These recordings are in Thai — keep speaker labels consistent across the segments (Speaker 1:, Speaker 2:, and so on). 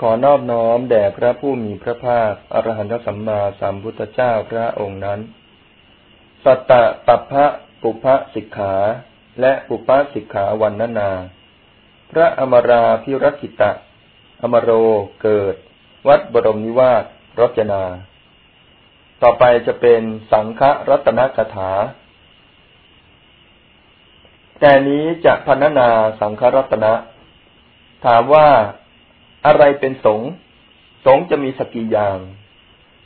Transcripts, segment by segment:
Speaker 1: ขอนอบน้อมแด่พระผู้มีพระภาคอรหันตสัมมาสัมพุทธเจ้าพระองค์นั้น สัตตะปัพพะปุพพสิกขา และปุพพสิกขาวันนานา พระอมราพิรกิตะ อมโรเกิด วัดบรมนิวาสรจนา ต่อไปจะเป็นสังฆรัตนกถา แต่นี้จะพันนาสังฆรัตนะ ถามว่า อะไรเป็นสงสงจะมีสกิอย่าง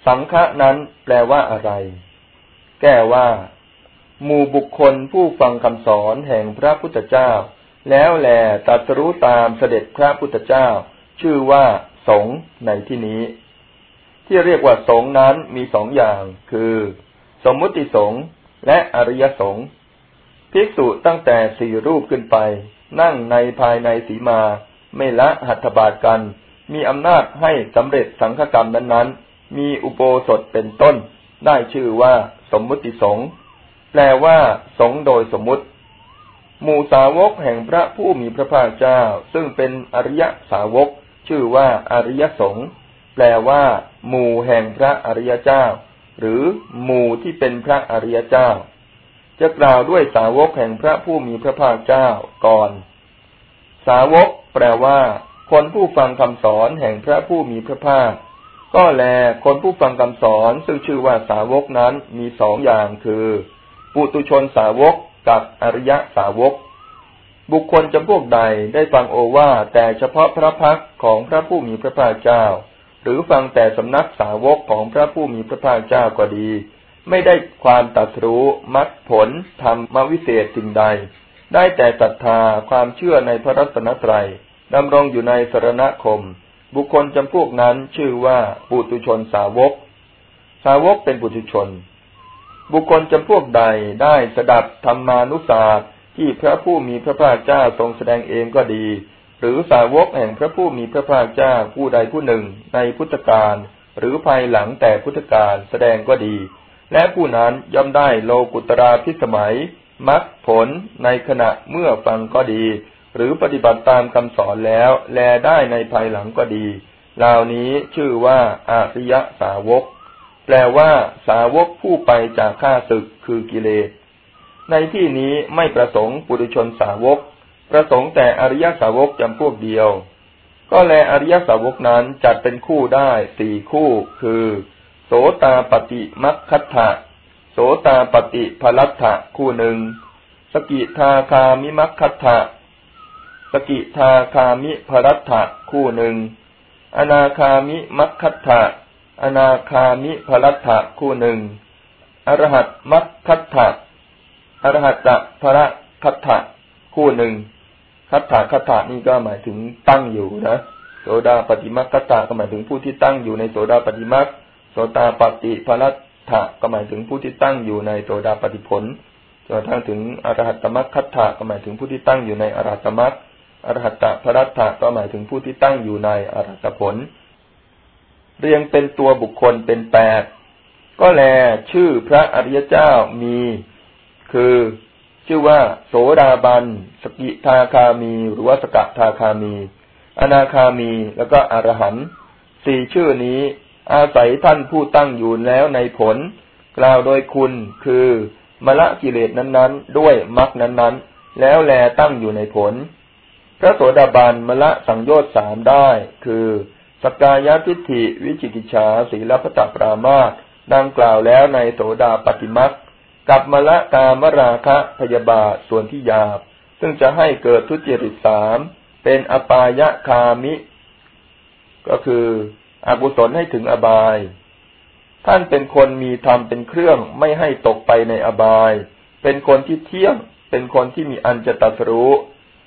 Speaker 1: สังฆะนั้นแปลว่าอะไร แก้ว่า หมู่บุคคลผู้ฟังคำสอนแห่งพระพุทธเจ้า แล้วแลตัดรู้ตามเสด็จพระพุทธเจ้า ชื่อว่าสงในที่นี้ ที่เรียกว่าสงนั้นมีสองอย่าง คือ สมมุติสงและอริยสงภิกษุตั้งแต่สี่รูปขึ้นไป นั่งในภายในสีมา ไม่ละหัตถบาทกัน มีอำนาจให้สำเร็จสังฆกรรมนั้นๆ มีอุโบสถเป็นต้น ได้ชื่อว่าสมมุติสงฆ์แปลว่า สงโดยสมมุติ หมู่สาวกแห่งพระผู้มีพระภาคเจ้า ซึ่งเป็นอริยสาวก ชื่อว่าอริยสงฆ์แปลว่า หมู่แห่งพระอริยเจ้า หรือหมู่ที่เป็นพระอริยเจ้า จะกล่าวด้วยสาวกแห่งพระผู้มีพระภาคเจ้าก่อน สาวก แปลว่า คนผู้ฟังคำสอนแห่งพระผู้มีพระภาค ก็แลคนผู้ฟังคำสอนซึ่งชื่อว่าสาวกนั้นมีสองอย่างคือปุตุชนสาวกกับอริยะสาวก บุคคลจำพวกใดได้ฟังโอวาแต่เฉพาะพระพักของพระผู้มีพระภาคเจ้า หรือฟังแต่สำนักสาวกของพระผู้มีพระภาคเจ้าก็ดี ไม่ได้ความตัดรู้มัดผลทำมวิเศษสิ่งใด ได้แต่ศรัทธาความเชื่อในพระรัตนตรัยดำรงอยู่ในสรณคม บุคคลจำพวกนั้นชื่อว่าปุตุชนสาวก สาวกเป็นปุตุชน บุคคลจำพวกใดได้สดับธรรมานุสาสที่พระผู้มีพระภาคเจ้าทรงแสดงเองก็ดี หรือสาวกแห่งพระผู้มีพระภาคเจ้าผู้ใดผู้หนึ่งในพุทธกาลหรือภายหลังแต่พุทธกาลแสดงก็ดี และผู้นั้นย่อมได้โลกุตราพิสมัย มรรคผลในขณะเมื่อฟังก็ดี หรือปฏิบัติตามคำสอนแล้ว แลได้ในภายหลังก็ดีเหล่านี้ชื่อว่าอาริยสาวก แปลว่า สาวกผู้ไปจากข้าศึกคือกิเลส ในที่นี้ไม่ประสงค์ปุถุชนสาวก ประสงค์แต่อริยสาวกจำพวกเดียว ก็แลอริยสาวกนั้นจัดเป็นคู่ได้สี่คู่ คือ โสตาปฏิมัคคัตถะ โสตาปฏิพลัตถะคู่หนึ่ง สกิทาคามิมัคคัตถะสกิทาคามิภรัตถะคู่หนึ่ง อนาคามิมัคคัตถะอนาคามิภรัตถะคู่หนึ่ง อรหัตมัคคัตถะอรหัตตะภระคัตถะคู่หนึ่ง คัตถะคัตถะนี่ก็หมายถึงตั้งอยู่นะ โสดาปฏิมัคคัตถะก็หมายถึงผู้ที่ตั้งอยู่ในโสดาปฏิมัคโสตาปฏิภรัต ถะก็หมายถึงผู้ที่ตั้งอยู่ในโสดาปฏิผลจนกระทั่งถึงอรหัตตมัคคัตถะก็หมายถึงผู้ที่ตั้งอยู่ในอรหัตตมัคอรหัตตพรัตถะก็หมายถึงผู้ที่ตั้งอยู่ในอรหัตผล เรียงเป็นตัวบุคคลเป็นแปดก็แลชื่อพระอริยเจ้ามี คือชื่อว่า โสดาบัน สกิทาคามี หรือว่าสกทาคามี อนาคามีแล้วก็อรหันสี่ชื่อนี้ อาศัยท่านผู้ตั้งอยู่แล้วในผล กล่าวโดยคุณคือมละกิเลสนั้นๆ ด้วยมรรคนั้นๆ แล้วแลตั้งอยู่ในผล พระโสดาบันมละสังโยชน์สามได้ คือสกายทิฏฐิวิจิกิจฉาศีลพัตปรามาตดังกล่าวแล้วในโสดาปฏิมักกับมละกามราคะพยาบาทส่วนที่ยาบ ซึ่งจะให้เกิดทุจริตสามเป็นอปายะคามิ ก็คือ อกุศลให้ถึงอบาย ท่านเป็นคนมีธรรมเป็นเครื่องไม่ให้ตกไปในอบาย เป็นคนที่เที่ยง เป็นคนที่มีอันจะตัสรู้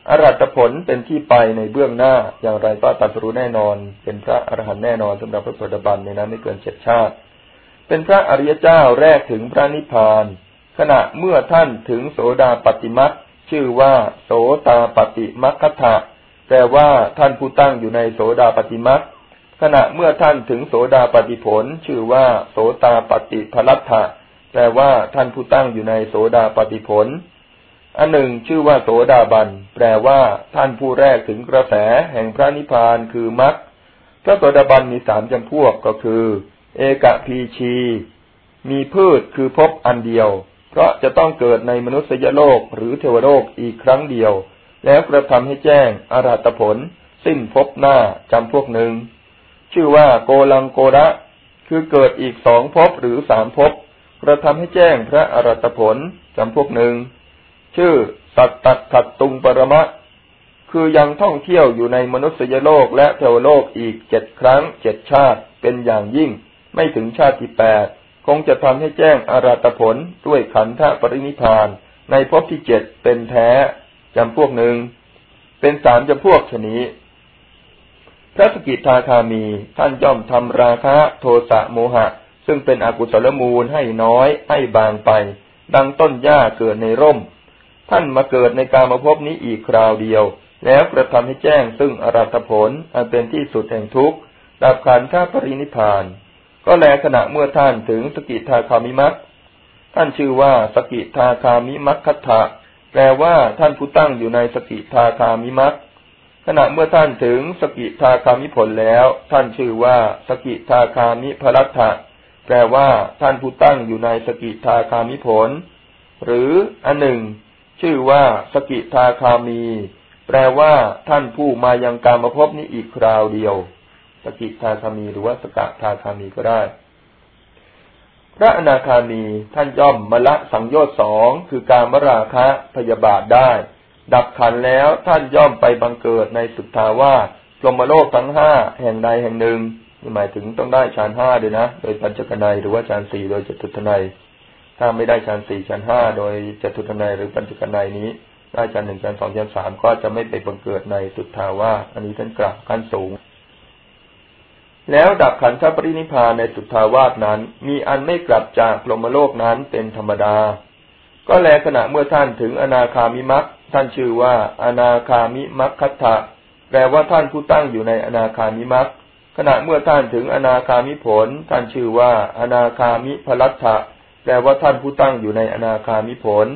Speaker 1: อรหัตผลเป็นที่ไปในเบื้องหน้า อย่างไรก็ตัดรู้แน่นอน เป็นพระอรหันต์แน่นอนสำหรับพระโสดาบันในนั้นไม่เกินเจ็ดชาติ เป็นพระอริยเจ้าแรกถึงพระนิพพาน ขณะเมื่อท่านถึงโสดาปฏิมักชื่อว่าโสตาปฏิมัคคถะแปลว่าท่านผู้ตั้งอยู่ในโสดาปฏิมัก ขณะเมื่อท่านถึงโสดาปฏิผล ชื่อว่าโสตาปฏิพลัตถะแปลว่าท่านผู้ตั้งอยู่ในโสดาปฏิผลอันหนึ่งชื่อว่าโสดาบัน แปลว่าท่านผู้แรกถึงกระแสแห่งพระนิพพานคือมรรคพระโสดาบันมีสามจำพวกก็คือ เอกพีชี มีพืชคือพบอันเดียว เพราะจะต้องเกิดในมนุษยโลกหรือเทวโลกอีกครั้งเดียว แล้วกระทำให้แจ้งอาราตผล สิ้นพบหน้าจำพวกหนึ่ง ชื่อว่าโกลังโกระ คือเกิดอีกสองภพหรือสามภพกระทำให้แจ้งพระอรัตผลจำพวกหนึ่ง ชื่อสัตตัดขัดตุงปรมะ คือยังท่องเที่ยวอยู่ในมนุษยโลกและเทวโลกอีกเจ็ดครั้งเจ็ดชาติเป็นอย่างยิ่ง ไม่ถึงชาติที่แปดคงจะทำให้แจ้งอารัตผลด้วยขันธปรินิพาน ในภพที่เจ็ดเป็นแท้จำพวกหนึ่ง เป็นสามจำพวกชนี้ พระสกิทาคามีท่านย่อมทำราคะโทสะโมหะ ซึ่งเป็นอกุศลมูลให้น้อยให้บางไป ดังต้นหญ้าเกิดในร่ม ท่านมาเกิดในการมาพบนี้อีกคราวเดียว แล้วกระทำให้แจ้งซึ่งอรัตผลอันเป็นที่สุดแห่งทุกข์ดับขันธ์ปรินิพาน ก็แลขณะเมื่อท่านถึงสกิทาคามิมัคท่านชื่อว่าสกิทาคามิมัคคัตถะแปลว่าท่านผู้ตั้งอยู่ในสกิทาคามิมัค ขณะเมื่อท่านถึงสกิทาคามิผลแล้ว ท่านชื่อว่าสกิทาคามิพลัตถะแปลว่าท่านผู้ตั้งอยู่ในสกิทาคามิผล หรืออันหนึ่ง ชื่อว่าสกิทาคามี แปลว่าท่านผู้มายังการมาพบนี้อีกคราวเดียว สกิทาคามีหรือว่าสกทาคามีก็ได้พระอนาคามีท่านย่อมมละสังโยชน์สองคือการมราคะพยาบาทได้ ดับขันแล้วท่านย่อมไปบังเกิดในสุทธาวาสพรมโลกทั้งห้าแห่งใดแห่งหนึ่งนี่หมายถึงต้องได้ฌานห้าด้วยนะ โดยปัญจกนัยหรือว่าฌานสี่โดยจตุทนัยถ้าไม่ได้ฌานสี่ฌานห้าโดยจตุทนัยหรือปัญจกนัยนี้ได้ฌานหนึ่งฌานสองฌานสามก็จะไม่ไปบังเกิดในสุทธาวาสอันนี้ท่านกล่าวขั้นสูง แล้วดับขันธปรินิพานในสุทธาวาสนั้น มีอันไม่กลับจากพรมโลกนั้นเป็นธรรมดา ก็แลขณะเมื่อท่านถึงอนาคามิมัก ท่านชื่อว่า อนาคามิมัคคัตถะแปลว่าท่านผู้ตั้งอยู่ในอนาคามิมัคขณะเมื่อท่านถึงอนาคามิผล ท่านชื่อว่า อนาคามิพลัตถะแปลว่าท่านผู้ตั้งอยู่ในอนาคามิผล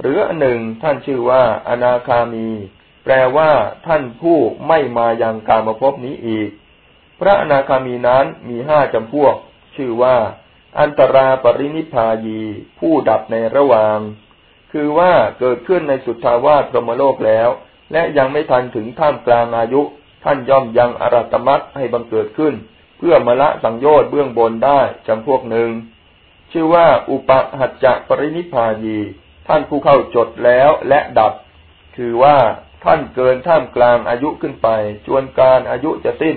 Speaker 1: หรืออันหนึ่งท่านชื่อว่า อนาคามี แปลว่าท่านผู้ไม่มายังกามภพนี้อีก พระอนาคามีนั้นมีห้าจำพวก ชื่อว่า อันตราปรินิพายี ผู้ดับในระหว่าง คือว่าเกิดขึ้นในสุทธาวาสพรหมโลกแล้ว และยังไม่ทันถึงท่ามกลางอายุ ท่านย่อมยังอรัตมัตให้บังเกิดขึ้น เพื่อมละสังโยชน์เบื้องบนได้จำพวกหนึ่ง ชื่อว่าอุปหัจจะปรินิพายีท่านผู้เข้าจดแล้วและดับ คือว่าท่านเกินท่ามกลางอายุขึ้นไป จวนการอายุจะสิ้น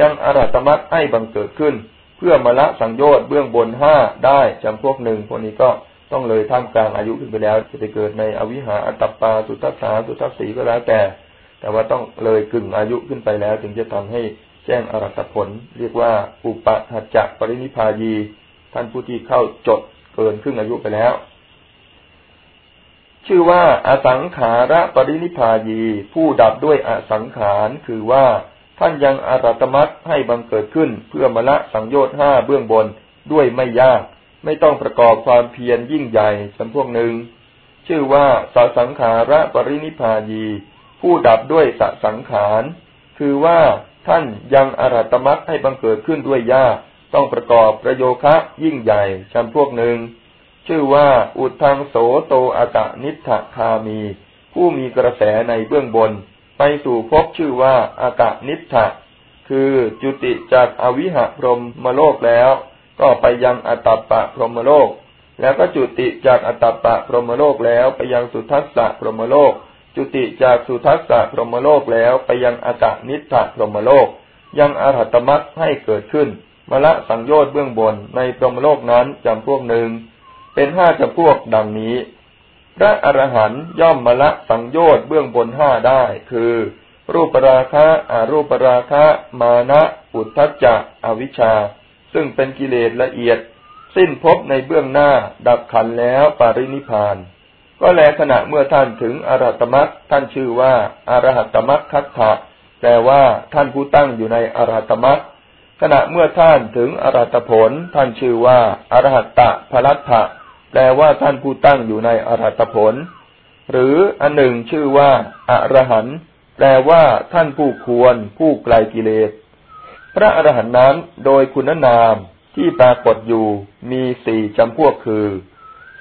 Speaker 1: ยังอรัตมัตให้บังเกิดขึ้น เพื่อมละสังโยชน์เบื้องบนห้าได้จำพวกหนึ่งพวกนี้ก็ ต้องเลยท่ามกลางอายุขึ้นไปแล้ว จะไปเกิดในอวิหาอัตตปาสุทัสสาสุทัสสีก็แล้วแต่ แต่ว่าต้องเลยกึ่งอายุขึ้นไปแล้ว ถึงจะทำให้แจ้งอรัตผล เรียกว่าอุปหัจจปรินิพายี ท่านผู้ที่เข้าจดเกินครึ่งอายุไปแล้ว ชื่อว่าอสังขาระปรินิพายี ผู้ดับด้วยอสังขารคือว่าท่านยังอรัตมัตให้บังเกิดขึ้นเพื่อมละสังโยชน์ห้าเบื้องบนด้วยไม่ยาก ไม่ต้องประกอบความเพียรยิ่งใหญ่จำพวกหนึ่ง ชื่อว่าสสังขาระปรินิพายี ผู้ดับด้วยสสังขาร คือว่าท่านยังอรัตมักให้บังเกิดขึ้นด้วยยากต้องประกอบประโยคะยิ่งใหญ่จำพวกหนึ่ง ชื่อว่าอุทังโสโตอากะนิทะคามี ผู้มีกระแสในเบื้องบน ไปสู่พบชื่อว่าอากะนิทะคือจุติจากอวิหะพรมมโลกแล้ว ก็ไปยังอัตตปะพรหมโลก แล้วก็จุติจากอัตตปะพรหมโลกแล้วไปยังสุทัสสะพรหมโลก จุติจากสุทัสสะพรหมโลกแล้วไปยังอากานิทะพรหมโลก ยังอรหัตมัตให้เกิดขึ้นมละสังโยชน์เบื้องบนในพรหมโลกนั้นจำพวกหนึ่ง เป็นห้าจำพวกดังนี้ พระอรหันย่อมมละสังโยชน์เบื้องบนห้าได้ คือ รูปราคะอารูปราคะ มานะ อุทธัจจะ อวิชชา ซึ่งเป็นกิเลสละเอียด สิ้นพบในเบื้องหน้า ดับขันแล้วปารินิพาน ก็แลขณะเมื่อท่านถึงอรหัตมัคท่านชื่อว่าอารหัตมัคคัตถะแปลว่าท่านผู้ตั้งอยู่ในอรหัตมัคขณะเมื่อท่านถึงอรหัตผล ท่านชื่อว่าอรหัตตะพลัตถะแปลว่าท่านผู้ตั้งอยู่ในอรหัตผล หรืออันหนึ่งชื่อว่าอรหันแปลว่าท่านผู้ควร ผู้ไกลกิเลส พระอรหันต์นั้นโดยคุณนามที่ปรากฏอยู่มีสี่จำพวกคือ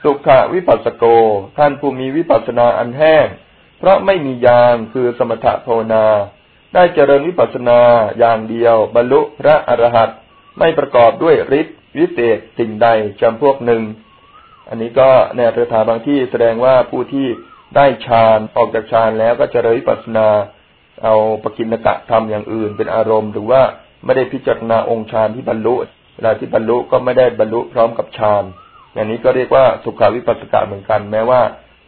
Speaker 1: สุขวิปัสสโก ท่านผู้มีวิปัสสนาอันแห้ง เพราะไม่มียางคือสมถะภาวนา ได้เจริญวิปัสสนาอย่างเดียว บรรลุพระอรหันต์ไม่ประกอบด้วยฤทธิ์วิเศษสิ่งใดจำพวกหนึ่ง อันนี้ก็ในอัตถาบางที่แสดงว่าผู้ที่ได้ฌานออกจากฌานแล้วก็เจริญวิปัสสนา เอาปกินกะทำอย่างอื่นเป็นอารมณ์หรือว่า ไม่ได้พิจารณาองค์ฌานที่บรรลุ เวลาที่บรรลุก็ไม่ได้บรรลุพร้อมกับฌานอย่างนี้ก็เรียกว่าสุขาวิปัสสกะเหมือนกัน แม้ว่า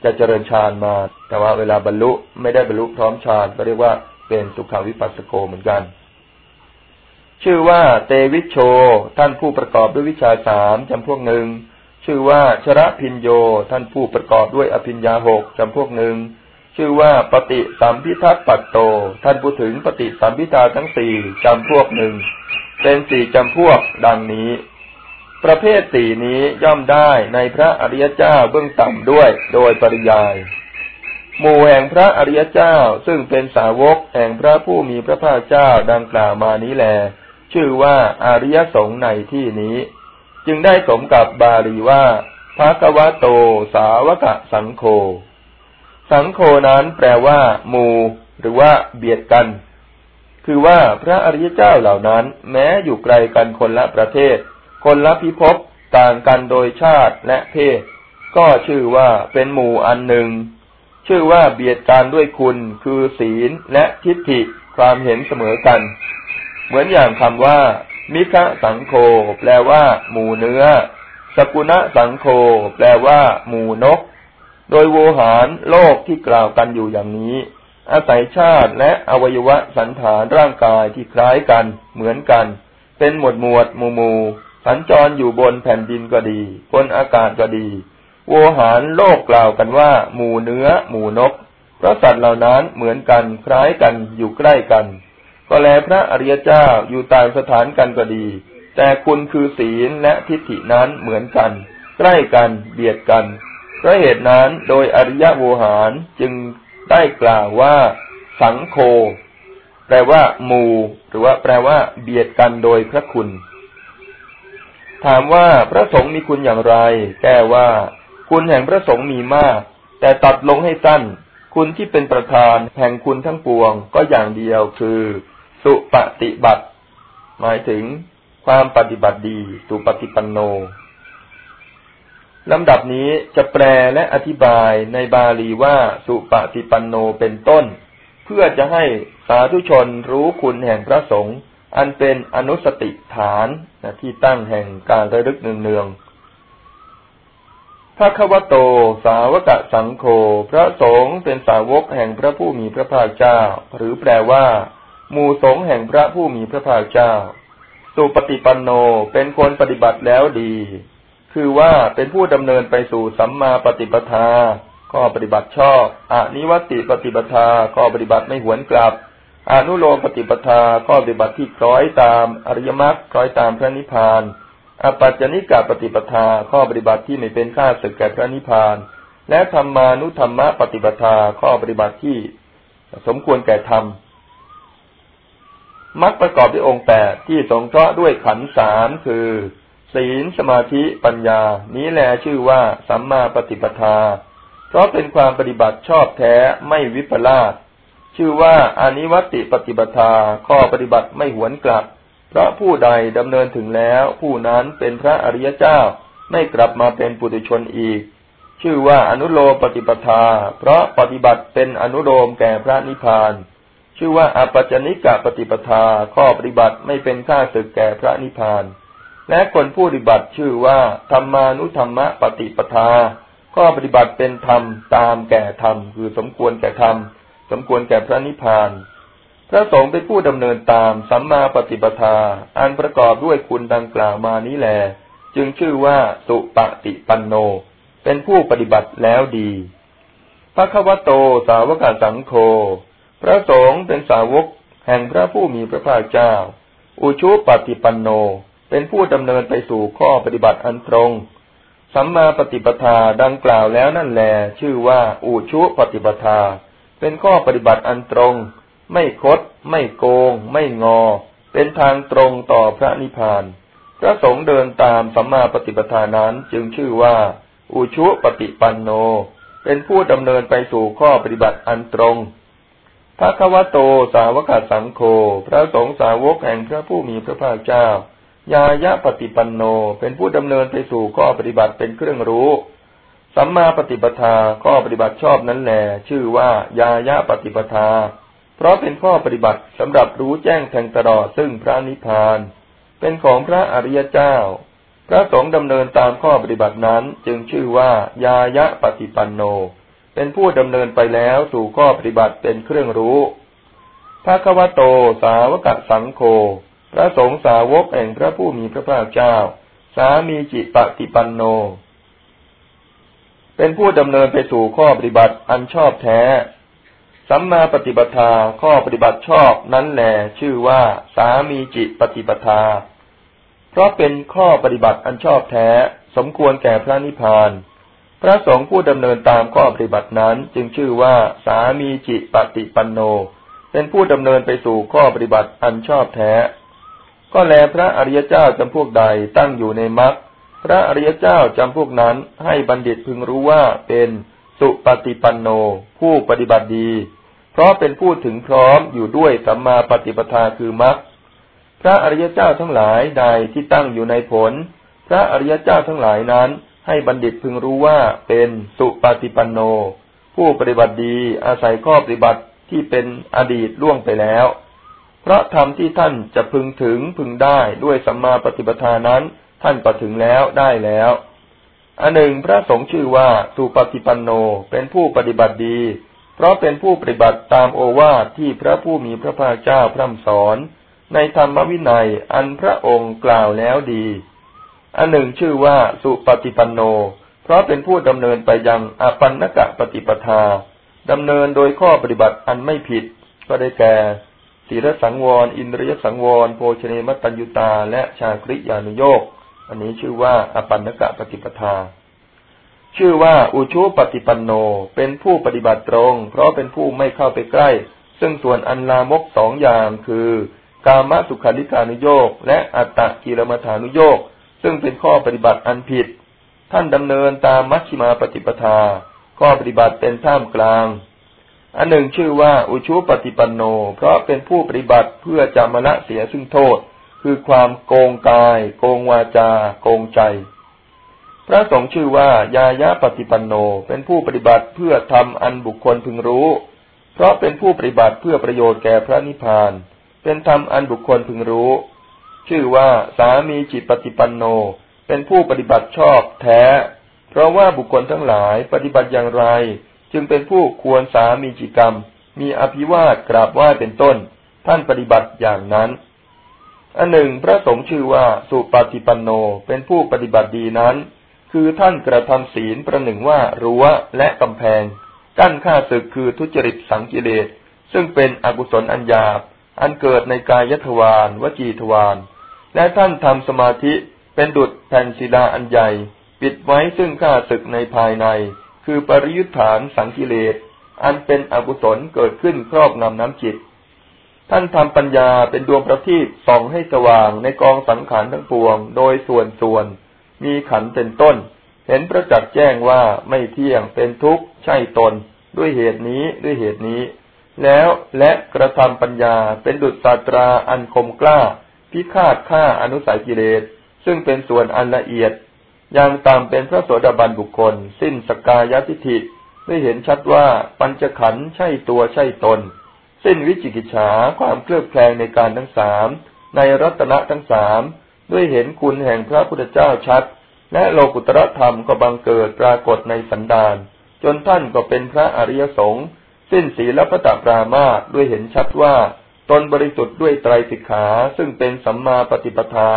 Speaker 1: จะเจริญฌานมา แต่ว่าเวลาบรรลุไม่ได้บรรลุพร้อมฌานก็เรียกว่าเป็นสุขาวิปัสสโกเหมือนกัน ชื่อว่าเตวิชโช ท่านผู้ประกอบด้วยวิชาสามจำพวกหนึ่งชื่อว่าชระพินโย ท่านผู้ประกอบด้วยอภิญญาหกจำพวกหนึ่ง ชื่อว่าปฏิสัมพิทัตปัตโต ท่านผู้ถึงปฏิสัมพิทาทั้งสี่จำพวกหนึ่ง เป็นสี่จำพวกดังนี้ ประเภทสี่นี้ย่อมได้ในพระอริยเจ้าเบื้องต่ำด้วยโดยปริยาย หมู่แห่งพระอริยเจ้าซึ่งเป็นสาวกแห่งพระผู้มีพระภาคเจ้าดังกล่าวมานี้แล ชื่อว่าอริยสงฆ์ในที่นี้ จึงได้สมกับบาลีว่าภะกวะโตสาวกะสังโฆ สังโฆนั้นแปลว่า หมู่ หรือว่า เบียดกัน คือว่าพระอริยเจ้าเหล่านั้น แม้อยู่ไกลกันคนละประเทศ คนละพิภพต่างกันโดยชาติและเพศ ก็ชื่อว่าเป็นหมู่อันหนึ่ง ชื่อว่าเบียดกันด้วยคุณ คือศีลและทิฏฐิความเห็นเสมอกัน เหมือนอย่างคำว่า มิคะสังโฆแปลว่า หมู่เนื้อ สกุณะสังโฆแปลว่า หมู่นก โดยโวหารโลกที่กล่าวกันอยู่อย่างนี้ อาศัยชาติและอวัยวะสันฐานร่างกายที่คล้ายกัน เหมือนกัน เป็นหมวดหมวดหมู่หมู่สัญจรอยู่บนแผ่นดินก็ดี บนอากาศก็ดี โวหารโลกกล่าวกันว่า หมู่เนื้อ หมู่นกเพราะสัตว์เหล่านั้นเหมือนกัน คล้ายกันอยู่ใกล้กัน ก็แลพระอริยเจ้าอยู่ต่างสถานกันก็ดี แต่คุณคือศีลและทิฏฐินั้นเหมือนกัน ใกล้กันเบียดกัน พราะเหตุนั้นโดยอริยโวหารจึงได้กล่าวว่า สังโฆแปลว่าหมู่ หรือว่าแปลว่า เบียดกันโดยพระคุณ ถามว่าพระสงฆ์มีคุณอย่างไร แก้ว่า คุณแห่งพระสงฆ์มีมาก แต่ตัดลงให้สั้น คุณที่เป็นประธานแห่งคุณทั้งปวง ก็อย่างเดียวคือ สุปฏิบัติ หมายถึงความปฏิบัติดี สุปฏิปันโน ลำดับนี้จะแปลและอธิบายในบาลีว่าสุปฏิปันโนเป็นต้น เพื่อจะให้สาธุชนรู้คุณแห่งพระสงฆ์อันเป็นอนุสติฐานที่ตั้งแห่งการระลึกเนืองๆพระควโต สาวกสังโฆพระสงฆ์เป็นสาวกแห่งพระผู้มีพระภาคเจ้า หรือแปลว่าหมู่สงฆ์แห่งพระผู้มีพระภาคเจ้า สุปฏิปันโนเป็นคนปฏิบัติแล้วดี คือว่าเป็นผู้ดำเนินไปสู่สัมมาปฏิปทา ก็ปฏิบัติชอบอนิวัติปฏิปทา ก็ปฏิบัติไม่หวนกลับ อนุโลมปฏิปทา ก็ปฏิบัติที่คล้อยตามอริยมรรคคล้อยตามพระนิพพานอปัจจนิกาปฏิปทา ข้อปฏิบัติที่ไม่เป็นข้าศึกแก่พระนิพพาน และธรรมานุธรรมะปฏิปทา ข้อปฏิบัติที่สมควรแก่ธรรมมรรคประกอบด้วยองค์แปดที่สงเคราะห์ด้วยขันธ์สามคือ ศีลสมาธิปัญญา นี้แลชื่อว่าสัมมาปฏิปทา เพราะเป็นความปฏิบัติชอบแท้ไม่วิปลาสชื่อว่าอานิวัติปฏิปทาข้อปฏิบัติไม่หวนกลับ เพราะผู้ใดดำเนินถึงแล้ว ผู้นั้นเป็นพระอริยเจ้าไม่กลับมาเป็นปุถุชนอีก ชื่อว่าอนุโลมปฏิปทา เพราะปฏิบัติเป็นอนุโลมแก่พระนิพพาน ชื่อว่าอปัจจนิกะปฏิปทา ข้อปฏิบัติไม่เป็นข้าศึกแก่พระนิพพาน และคนผู้ปฏิบัติชื่อว่าธรรมานุธรรมะปฏิปทา ก็ปฏิบัติเป็นธรรมตามแก่ธรรม คือสมควรแก่ธรรม สมควรแก่พระนิพพาน พระสงฆ์เป็นผู้ดำเนินตามสัมมาปฏิปทา อันประกอบด้วยคุณดังกล่าวมานี้แล จึงชื่อว่าสุปฏิปันโน เป็นผู้ปฏิบัติแล้วดีพระควโตสาวกสังโฆพระสงฆ์เป็นสาวกแห่งพระผู้มีพระภาคเจ้า อุชุปฏิปันโน เป็นผู้ดำเนินไปสู่ข้อปฏิบัติอันตรง สัมมาปฏิปทาดังกล่าวแล้วนั่นแหลชื่อว่าอุชุปฏิปทา เป็นข้อปฏิบัติอันตรง ไม่คด ไม่โกง ไม่งอ เป็นทางตรงต่อพระนิพพานพระสงฆ์เดินตามสัมมาปฏิปทานั้นจึงชื่อว่า อุชุปฏิปันโน เป็นผู้ดำเนินไปสู่ข้อปฏิบัติอันตรงพระควโตสาวกสังโฆพระสงฆ์สาวกแห่งพระผู้มีพระภาคเจ้า ยายะปฏิปันโนเป็นผู้ดำเนินไปสู่ข้อปฏิบัติเป็นเครื่องรู้ สัมมาปฏิปทาข้อปฏิบัติชอบนั้นแหลชื่อว่ายายะปฏิปทา เพราะเป็นข้อปฏิบัติสำหรับรู้แจ้งแทงตลอดซึ่งพระนิพพาน เป็นของพระอริยเจ้า พระสงฆ์ดำเนินตามข้อปฏิบัตินั้นจึงชื่อว่ายายะปฏิปันโน เป็นผู้ดำเนินไปแล้วสู่ข้อปฏิบัติเป็นเครื่องรู้พระควโต สาวกสังโฆ พระสงฆ์สาวกแห่งพระผู้มีพระภาคเจ้า สามีจิปฏิปันโน เป็นผู้ดำเนินไปสู่ข้อปฏิบัติอันชอบแท้ สัมมาปฏิบัติข้อปฏิบัติชอบนั้นแหลชื่อว่าสามีจิปฏิปทาเพราะเป็นข้อปฏิบัติอันชอบแท้ สมควรแก่พระนิพพาน พระสงฆ์ผู้ดำเนินตามข้อปฏิบัตินั้นจึงชื่อว่าสามีจิปฏิปันโน เป็นผู้ดำเนินไปสู่ข้อปฏิบัติอันชอบแท้ ก็แลพระอริยเจ้าจำพวกใดตั้งอยู่ในมรรคพระอริยเจ้าจำพวกนั้นให้บัณฑิตพึงรู้ว่าเป็นสุปฏิปันโน ผู้ปฏิบัติดี เพราะเป็นผู้ถึงพร้อมอยู่ด้วยสัมมาปฏิปทาคือมรรคพระอริยเจ้าทั้งหลายใดที่ตั้งอยู่ในผล พระอริยเจ้าทั้งหลายนั้น ให้บัณฑิตพึงรู้ว่าเป็นสุปฏิปันโน ผู้ปฏิบัติดีอาศัยข้อปฏิบัติที่เป็นอดีตล่วงไปแล้ว พราะธรรมที่ท่านจะพึงถึงพึงได้ด้วยสัมมาปฏิปทานั้น ท่านประถึงแล้วได้แล้วอันหนึ่งพระสงฆ์ชื่อว่าสุปฏิปันโนเป็นผู้ปฏิบัติดี เพราะเป็นผู้ปฏิบัติตามโอวาทที่พระผู้มีพระภาคเจ้าพร่ำสอน ในธรรมวินัยอันพระองค์กล่าวแล้วดีอันหนึ่งชื่อว่าสุปฏิปันโน เพราะเป็นผู้ดำเนินไปยังอปันนกะปฏิปทาดำเนินโดยข้อปฏิบัติอันไม่ผิดก็ได้แก่ ศีลสังวร อินทรียสังวร โภชเนมตัญญุตา และชาคริยานุโยกอันนี้ชื่อว่าอปันนกะปฏิปทา ชื่อว่าอุชุปฏิปันโน เป็นผู้ปฏิบัติตรง เพราะเป็นผู้ไม่เข้าไปใกล้ ซึ่งส่วนอันลามกสองอย่างคือ กามสุขาริกานุโยกและอัตตะกิรมฐานุโยกซึ่งเป็นข้อปฏิบัติอันผิด ท่านดำเนินตามมัชฌิมาปฏิปทา ข้อปฏิบัติเป็นท่ามกลาง อันหนึ่งชื่อว่าอุชุปฏิปันโน เพราะเป็นผู้ปฏิบัติเพื่อจะมละเสียซึ่งโทษ คือความโกงกาย โกงวาจา โกงใจ พระสงฆ์ชื่อว่ายายะปฏิปันโน เป็นผู้ปฏิบัติเพื่อทำอันบุคคลพึงรู้ เพราะเป็นผู้ปฏิบัติเพื่อประโยชน์แก่พระนิพพาน เป็นธรรมอันบุคคลพึงรู้ ชื่อว่าสามีจิตปฏิปันโน เป็นผู้ปฏิบัติชอบแท้ เพราะว่าบุคคลทั้งหลายปฏิบัติอย่างไร จึงเป็นผู้ควรสามีจิกรรม มีอภิวาทกราบไหว้เป็นต้น ท่านปฏิบัติอย่างนั้น อันหนึ่งพระสงฆ์ชื่อว่าสุปฏิปันโนเป็นผู้ปฏิบัติดีนั้น คือท่านกระทำศีลประหนึ่งว่ารั้วและกำแพง กั้นข้าศึกคือทุจริตสังกิเลส ซึ่งเป็นอกุศลอันหยาบอันเกิดในกายทวารวจีทวารและท่านทำสมาธิเป็นดุจแผ่นศิลาอันใหญ่ ปิดไว้ซึ่งข้าศึกในภายใน คือปริยุทธานสังกิเลสอันเป็นอกุศลเกิดขึ้นครอบงำน้ำจิต ท่านทำปัญญาเป็นดวงประทีปส่องให้สว่างในกองสังขารทั้งปวง โดยส่วนส่วน มีขันเป็นต้น เห็นประจักษ์แจ้งว่าไม่เที่ยงเป็นทุกข์ใช่ตน ด้วยเหตุนี้ด้วยเหตุนี้ แล้วและกระทำปัญญาเป็นดุจศาตราอันคมกล้า พิฆาตฆ่าอนุสัยกิเลสซึ่งเป็นส่วนอันละเอียด ยังตามเป็นพระโสดาบันบุคคล สิ้นสกายทิฐิได้เห็นชัดว่าปัญจขันธ์ใช่ตัวใช่ตน สิ้นวิจิกิจฉาความเคลือบแคลงในการทั้งสามในรัตนะทั้งสามด้วยเห็นคุณแห่งพระพุทธเจ้าชัด และโลกุตรธรรมก็บังเกิดปรากฏในสันดานจนท่านก็เป็นพระอริยสงฆ์สิ้นศีลพระตปรามาด้วยเห็นชัดว่าตนบริสุทธิ์ด้วยไตรสิกขาซึ่งเป็นสัมมาปฏิปทา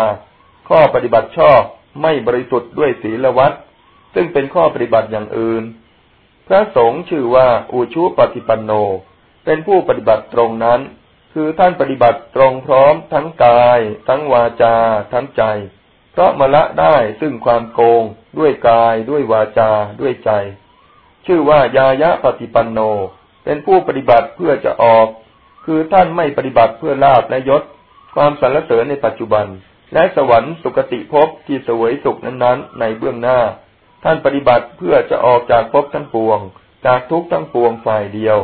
Speaker 1: ข้อปฏิบัติชอบ ไม่บริสุทธิ์ด้วยศีลวัดซึ่งเป็นข้อปฏิบัติอย่างอื่น พระสงฆ์ชื่อว่าอุชุปฏิปันโน เป็นผู้ปฏิบัติตรงนั้น คือท่านปฏิบัติตรงพร้อมทั้งกาย ทั้งวาจา ทั้งใจ เพราะมละได้ซึ่งความโกง ด้วยกายด้วยวาจาด้วยใจ ชื่อว่ายายะปฏิปันโน เป็นผู้ปฏิบัติเพื่อจะออก คือท่านไม่ปฏิบัติเพื่อลาบและยศ ความสรรเสริญในปัจจุบัน และสวรรค์สุคติภพที่สวยสุขนั้นๆ ในเบื้องหน้า ท่านปฏิบัติเพื่อจะออกจากภพทั้งปวง จากทุกทั้งปวงฝ่ายเดียว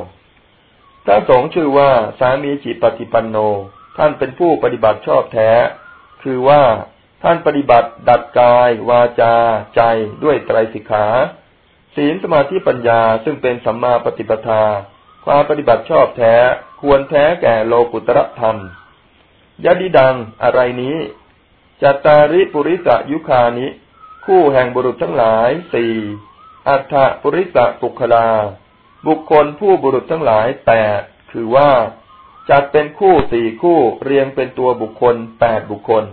Speaker 1: พระสงฆ์ชื่อว่าสามีจิตปฏิปันโน ท่านเป็นผู้ปฏิบัติชอบแท้ คือว่าท่านปฏิบัติดัดกาย วาจา ใจด้วยไตรสิกขาศีลสมาธิปัญญาซึ่งเป็นสัมมาปฏิปทา ความปฏิบัติชอบแท้ ควรแท้แก่โลกุตระธรรมยดิดังอะไรนี้ จัตตาริปุริสยุคานิ คู่แห่งบุรุษทั้งหลายสี่อัฏฐปุริสปุคลา บุคคลผู้บุรุษทั้งหลายแปดคือว่า จัดเป็นคู่สี่คู่เรียงเป็นตัวบุคคลแปดบุคคล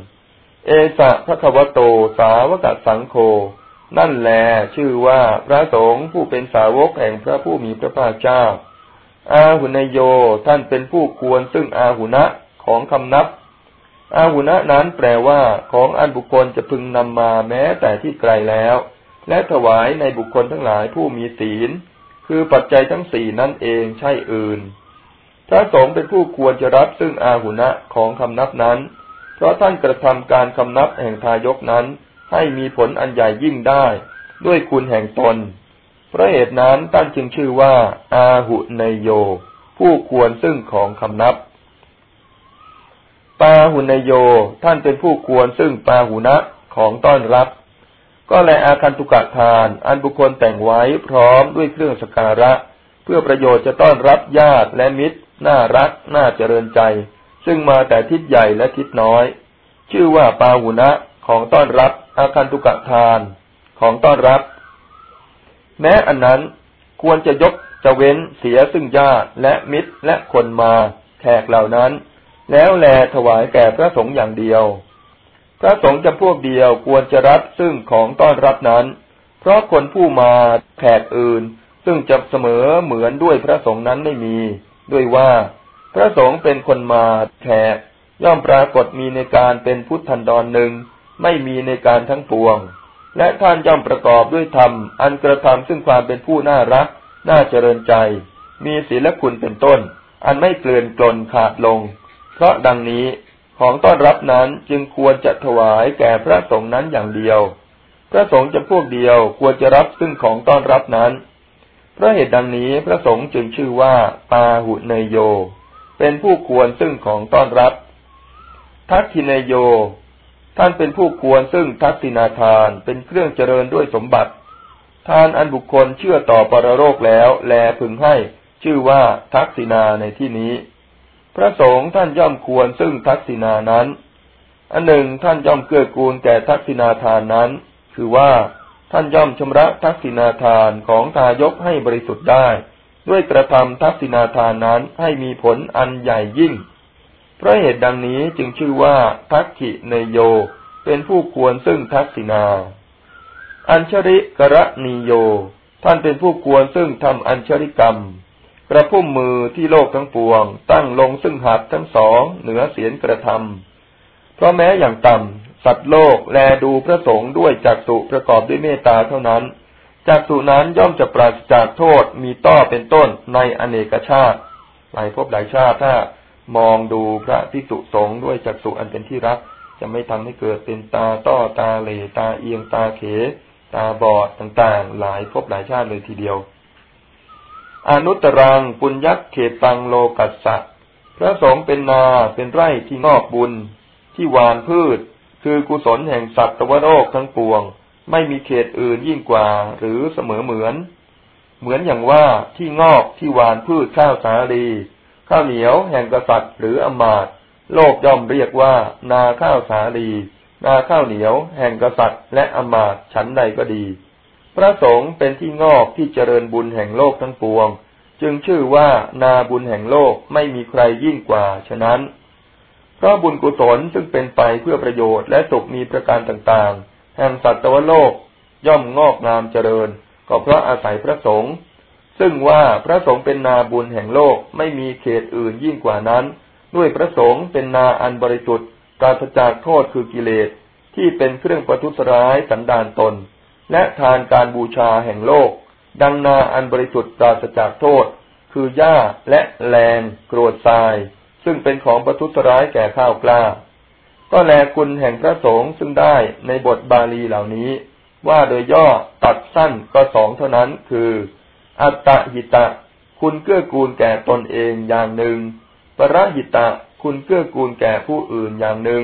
Speaker 1: เอสะพระควโตสาวกสังโฆนั่นแลชื่อว่าพระสงฆ์ผู้เป็นสาวกแห่งพระผู้มีพระภาคเจ้า อาหุนโยท่านเป็นผู้ควรซึ่งอาหุนะของคำนับ อาหุนะนั้นแปลว่าของอันบุคคลจะพึงนำมาแม้แต่ที่ไกลแล้ว และถวายในบุคคลทั้งหลายผู้มีศีล คือปัจจัยทั้งสี่นั่นเองใช่อื่นพระสงฆ์เป็นผู้ควรจะรับซึ่งอาหุนะของคำนับนั้น เพราะท่านกระทำการคำนับแห่งทายกนั้น ให้มีผลอันใหญ่ยิ่งได้ ด้วยคุณแห่งตนเพราะเหตุนั้นท่านจึงชื่อว่า อาหุนโย ผู้ควรซึ่งของคำนับ ปาหุนโย ท่านเป็นผู้ควรซึ่งปาหุนะของต้อนรับ ก็แลอาคันตุกะทาน อันบุคคลแต่งไว้พร้อมด้วยเครื่องสการะ เพื่อประโยชน์จะต้อนรับญาติและมิตร น่ารัก น่าเจริญใจ ซึ่งมาแต่ทิศใหญ่และทิศน้อย ชื่อว่าปาหุนะของต้อนรับอาคันตุกะทานของต้อนรับ แม้อันนั้นควรจะยกจะเว้นเสียซึ่งญาติและมิตรและคนมาแขกเหล่านั้น แล้วแลถวายแก่พระสงฆ์อย่างเดียว พระสงฆ์จำพวกเดียวควรจะรับซึ่งของต้อนรับนั้น เพราะคนผู้มาแขกอื่น ซึ่งจะเสมอเหมือนด้วยพระสงฆ์นั้นไม่มี ด้วยว่า พระสงฆ์เป็นคนมาแขกย่อมปรากฏมีในการเป็นพุทธันดรหนึ่งไม่มีในการทั้งปวง และท่านย่อมประกอบด้วยธรรม อันกระทำซึ่งความเป็นผู้น่ารัก น่าเจริญใจ มีศีลคุณเป็นต้น อันไม่เกลื่อนกลนขาดลง เพราะดังนี้ของต้อนรับนั้นจึงควรจะถวายแก่พระสงฆ์นั้นอย่างเดียว พระสงฆ์จะพวกเดียวควรจะรับซึ่งของต้อนรับนั้น เพราะเหตุดังนี้พระสงฆ์จึงชื่อว่าปาหุเนโย เป็นผู้ควรซึ่งของต้อนรับ ทักษินโย ท่านเป็นผู้ควรซึ่งทักษินาทานเป็นเครื่องเจริญด้วยสมบัติ ทานอันบุคคลเชื่อต่อปรโรคแล้วแลพึงให้ชื่อว่าทักษินาในที่นี้ พระสงฆ์ท่านย่อมควรซึ่งทักษินานั้น อันหนึ่งท่านย่อมเกื้อกูลแก่ทักษินาทานนั้น คือว่าท่านย่อมชำระทักษินาทานของทายกให้บริสุทธิ์ได้ ด้วยกระทำทักษิณาทานนั้นให้มีผลอันใหญ่ยิ่ง เพราะเหตุดังนี้จึงชื่อว่าทักขิเนโย เป็นผู้ควรซึ่งทักษิณา อัญชริกระนีโย ท่านเป็นผู้ควรซึ่งทำอัญชริกรรม กระพุ่มมือที่โลกทั้งปวง ตั้งลงซึ่งหัดทั้งสองเหนือเสียนกระทำเพราะแม้อย่างต่ำสัตว์โลกแลดูพระสงฆ์ด้วยจักสุประกอบด้วยเมตตาเท่านั้นจากสุนั้นย่อมจะปราศจากโทษมีต้อเป็นต้นในอเนกชาติหลายภพหลายชาติถ้ามองดูพระพิสุสงฆ์ด้วยจักสุอันเป็นที่รัก จะไม่ทำให้เกิดเป็นตาต้อตาเหลตาเอียงตาเข ตาบอดต่างๆ หลายภพหลายชาติเลยทีเดียว อนุตรังปุญญักเขตังโลกัสสะพระสงฆ์เป็นนาเป็นไร่ที่งอกบุญ ที่หวานพืช คือกุศลแห่งสัตว์ตวโลกทั้งปวง ไม่มีเขตอื่นยิ่งกว่าหรือเสมอเหมือน เหมือนอย่างว่าที่งอกที่หวานพืชข้าวสาลีข้าวเหนียวแห่งกษัตริย์หรืออมาตโลกย่อมเรียกว่า นาข้าวสาลี นาข้าวเหนียว แห่งกษัตริย์และอมาตฉันใดก็ดี พระสงฆ์เป็นที่งอกที่เจริญบุญแห่งโลกทั้งปวง จึงชื่อว่านาบุญแห่งโลกไม่มีใครยิ่งกว่าฉะนั้นเพราะบุญกุศลซึ่งเป็นไปเพื่อประโยชน์และสุขมีประการต่างๆ แห่งสัตวโลกย่อมงอกงามเจริญ ก็เพราะอาศัยพระสงฆ์ซึ่งว่าพระสงฆ์เป็นนาบุญแห่งโลกไม่มีเขตอื่นยิ่งกว่านั้น ด้วยพระสงฆ์เป็นนาอันบริสุทธิ์ปราศจากโทษคือกิเลสที่เป็นเครื่องประทุษร้ายสันดานตน และทานการบูชาแห่งโลก ดังนาอันบริสุทธิ์ปราศจากโทษ คือหญ้าและแรงโกรธทราย ซึ่งเป็นของประทุษร้ายแก่ข้าวกล้า ก็แลคุณแห่งพระสงฆ์ซึ่งได้ในบทบาลีเหล่านี้ ว่าโดยย่อตัดสั้นก็สองเท่านั้นคือ อัตตหิตะ คุณเกื้อกูลแก่ตนเองอย่างหนึ่ง ปรหิตะ คุณเกื้อกูลแก่ผู้อื่นอย่างหนึ่ง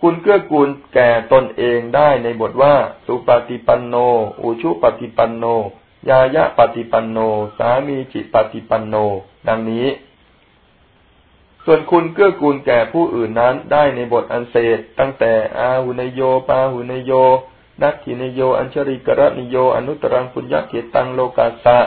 Speaker 1: คุณเกื้อกูลแก่ตนเองได้ในบทว่า สุปฏิปันโน อุชุปฏิปันโน ยายะปฏิปันโน สามีจิปฏิปันโน ดังนี้ ส่วนคุณเกื้อกูลแก่ผู้อื่นนั้นได้ในบทอันเศษ ตั้งแต่อาหุนโยปาหุนโย นักขินโย อัญชริกรณิโย อนุตรังปุญญเกตังโลกาสะ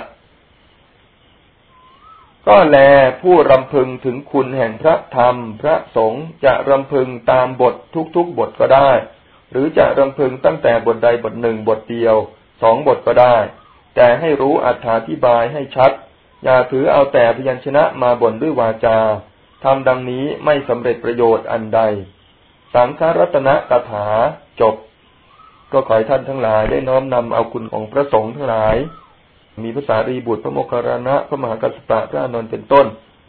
Speaker 1: ก็แลผู้รำพึงถึงคุณแห่งพระธรรม พระสงฆ์จะรำพึงตามบททุกๆบทก็ได้ หรือจะรำพึงตั้งแต่บทใดบทหนึ่งบทเดียวสองบทก็ได้ แต่ให้รู้อธิบายให้ชัด อย่าถือเอาแต่พยัญชนะมาบ่นด้วยวาจาทำดังนี้ไม่สำเร็จประโยชน์อันใด สังฆรัตนกถาจบ ก็ขอให้ท่านทั้งหลายได้น้อมนำเอาคุณของพระสงฆ์ทั้งหลาย มีภาษารีบุตรพระโมคคัลลานะพระมหากัสสปะพระอนนท์เป็นต้น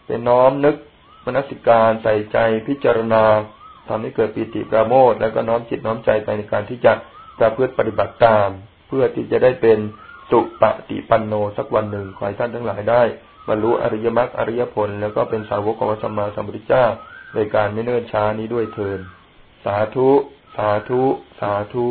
Speaker 1: เป็นน้อมนึกมนสิการใส่ใจพิจารณาทำให้เกิดปิติปราโมทแล้วก็น้อมจิตน้อมใจไปในการที่จะประพฤติปฏิบัติตาม เพื่อที่จะได้เป็นสุปฏิปันโนสักวันหนึ่งขอให้ท่านทั้งหลายได้บรรลุอริยมรรคอริยผล แล้วก็เป็นสาวกของพระสัมมาสัมพุทธเจ้าโดยการไม่เนิ่นช้านี้ด้วยเทินสาธุ สาธุ สาธุ